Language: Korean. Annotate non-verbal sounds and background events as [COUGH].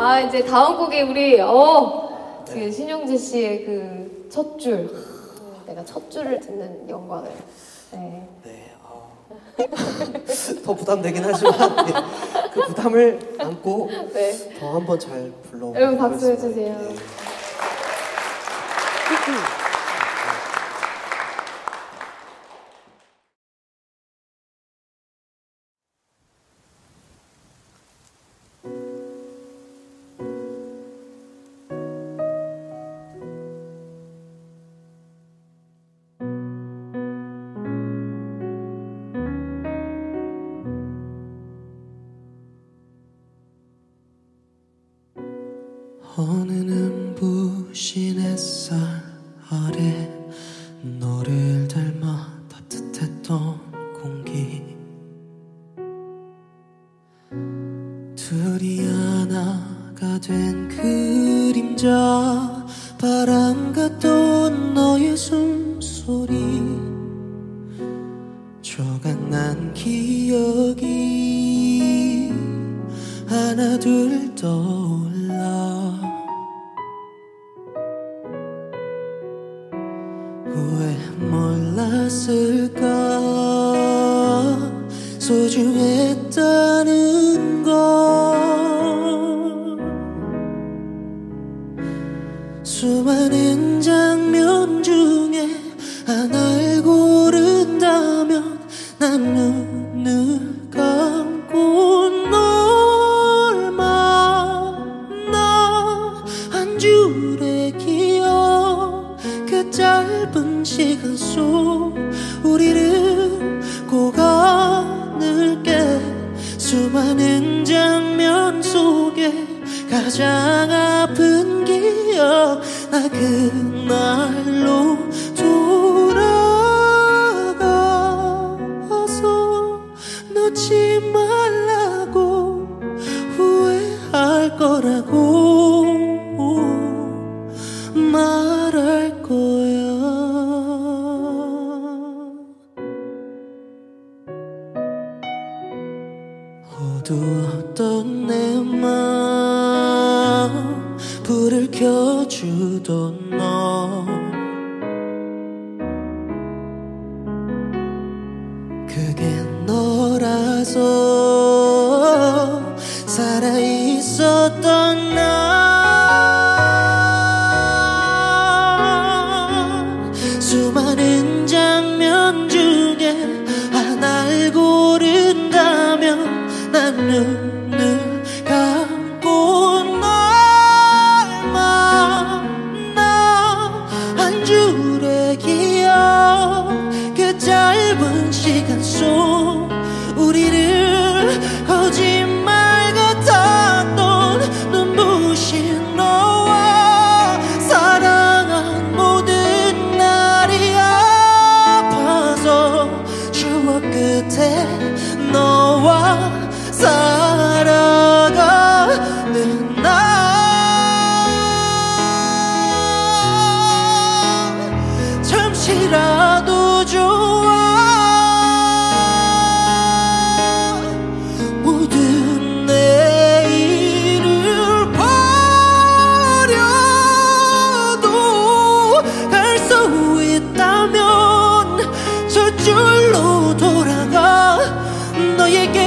아 이제 다음 곡이 우리 어그 신용재 씨의 그 첫 줄. 내가 첫 줄을 듣는 영광을. 네. 네, 어, [LAUGHS] 더 부담되긴 하지만 네, 그 부담을 안고 네. 더 한번 잘 불러. 여러분 박수 해주세요. 어느 눈부신 햇살 아래 너를 닮아 따뜻했던 공기. 둘이 하나가 된 그림자 바람 같던 너의 숨소리. 조각난 기억이 하나 둘 떠올라 왜 몰랐을까? 소중했다는 걸. 수많은 장면 중에 하나를 고른다면 난감 짧은 시간 속 우리를 고가늘게. 수많은 장면 속에 가장 아픈 기억 나 그날로 돌아가서 놓지 말라고 후회할 거라고 말할 거 두웠던 내 마음 불을 켜주던 너. 그게 너라서 살아있었던 눈을 감고 널 만나 한 줄의 기억 그 짧은 시간 속 우리를 거짓말 같던 눈부신 너와 사랑한 모든 날이 아파서 추억 끝에 너와 살아가는 나. 잠시라도 좋아. 모든 내일을 버려도 갈 수 있다면 저줄로 돌아가. 너에게